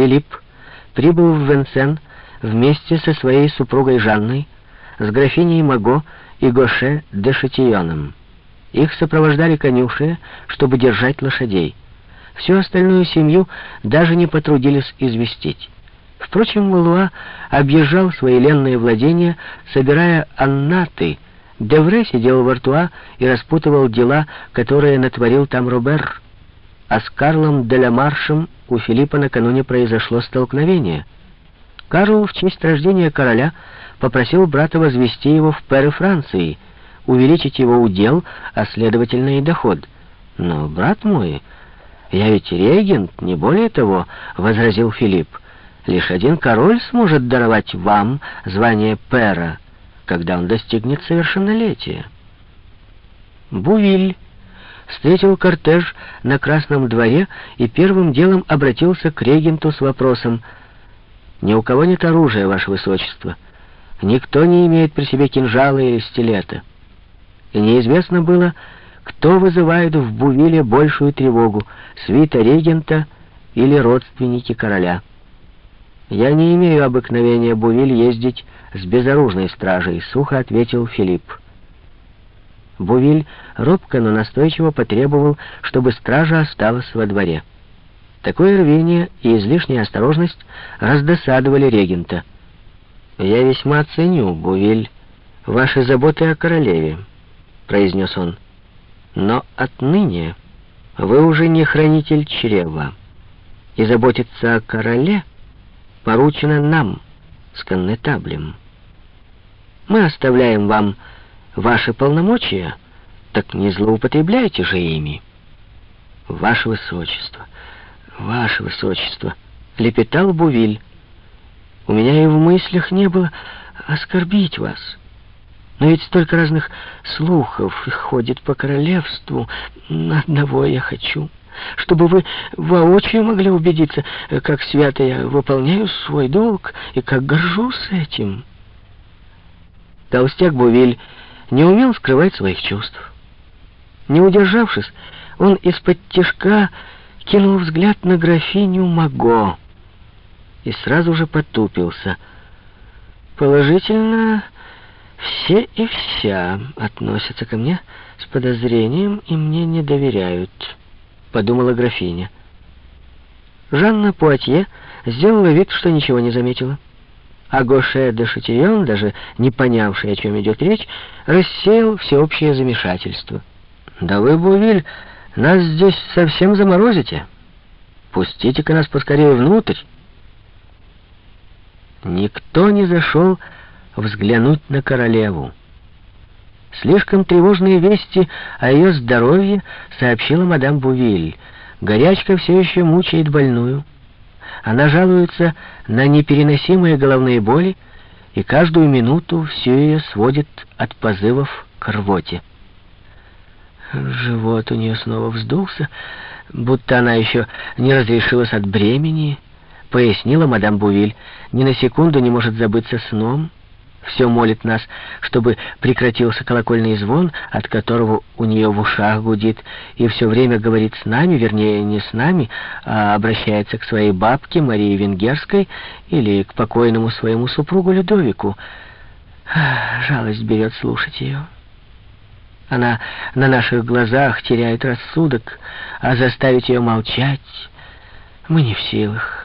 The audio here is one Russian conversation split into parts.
Филипп прибыл в Венсен вместе со своей супругой Жанной, с графиней Маго и Гоше де Шатионом. Их сопровождали конюши, чтобы держать лошадей. Всю остальную семью даже не потрудились известить. Впрочем, Валуа объезжал свои ленные владения, собирая аннаты. Девре сидел в Артуа и распутывал дела, которые натворил там Робер. А с Карлом де ла Маршем у Филиппа накануне произошло столкновение. Карл в честь рождения короля попросил брата возвести его в перы Франции, увеличить его удел, а следовательно и доход. «Но, брат мой, я ведь регент, не более того», — возразил Филипп. «Лишь один король сможет даровать вам звание пера, когда он достигнет совершеннолетия». Бувиль встретил кортеж на Красном дворе и первым делом обратился к регенту с вопросом «Ни у кого нет оружия, ваше высочество. Никто не имеет при себе кинжала или стилета». И неизвестно было, кто вызывает в Бувиле большую тревогу, свита регента или родственники короля. «Я не имею обыкновения Бувиль ездить с безоружной стражей», — сухо ответил Филипп. Бувиль робко, но настойчиво потребовал, чтобы стража осталась во дворе. Такое рвение и излишняя осторожность раздосадовали регента. «Я весьма ценю, Бувиль, ваши заботы о королеве», — произнес он. «Но отныне вы уже не хранитель чрева, и заботиться о короле поручено нам с коннетаблем. Мы оставляем вам ваши полномочия, так не злоупотребляйте же ими. Ваше Высочество, Ваше Высочество, лепетал Бувиль. У меня и в мыслях не было оскорбить вас. Но ведь столько разных слухов ходит по королевству. Одного я хочу, чтобы вы воочию могли убедиться, как свято я выполняю свой долг и как горжусь этим. Толстяк Бувиль не умел скрывать своих чувств. Не удержавшись, он из-под тяжка кинул взгляд на графиню Маго и сразу же потупился. Положительно, все и вся относятся ко мне с подозрением и мне не доверяют, подумала графиня. Жанна Пуатье сделала вид, что ничего не заметила. А Гоше де Шатион, даже не понявший, о чем идет речь, рассеял всеобщее замешательство. «Да вы, Бувиль, нас здесь совсем заморозите. Пустите-ка нас поскорее внутрь». Никто не зашел взглянуть на королеву. Слишком тревожные вести о ее здоровье сообщила мадам Бувиль. Горячка все еще мучает больную. Она жалуется на непереносимые головные боли, и каждую минуту все ее сводит от позывов к рвоте. Живот у нее снова вздулся, будто она еще не разрешилась от бремени, пояснила мадам Бувиль, ни на секунду не может забыться сном, все молит нас, чтобы прекратился колокольный звон, от которого у нее в ушах гудит, и все время говорит с нами, вернее, не с нами, а обращается к своей бабке Марии Венгерской или к покойному своему супругу Людовику. Жалость берет слушать ее. Она на наших глазах теряет рассудок, а заставить ее молчать мы не в силах.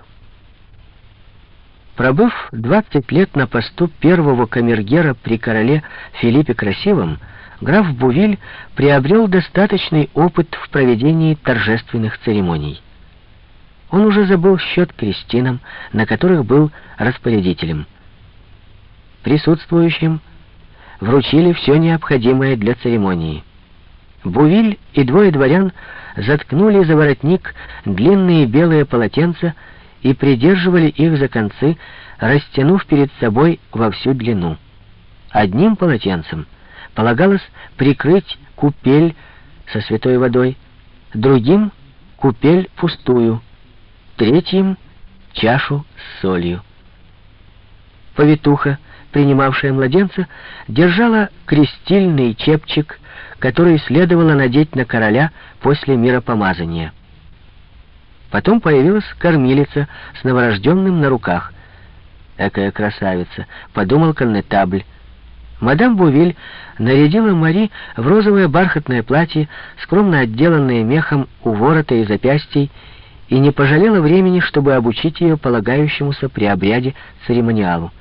Пробыв 20 лет на посту первого камергера при короле Филиппе Красивом, граф Бувиль приобрел достаточный опыт в проведении торжественных церемоний. Он уже забыл счет крестинам, на которых был распорядителем. Присутствующим вручили все необходимое для церемонии. Бувиль и двое дворян заткнули за воротник длинные белые полотенца и придерживали их за концы, растянув перед собой во всю длину. Одним полотенцем полагалось прикрыть купель со святой водой, другим — купель пустую, третьим — чашу с солью. Повитуха, принимавшая младенца, держала крестильный чепчик, который следовало надеть на короля после миропомазания. Потом появилась кормилица с новорожденным на руках. «Экая красавица», — подумал коннетабль. Мадам Бувиль нарядила Мари в розовое бархатное платье, скромно отделанное мехом у ворота и запястий, и не пожалела времени, чтобы обучить ее полагающемуся при обряде церемониалу.